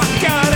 Fuck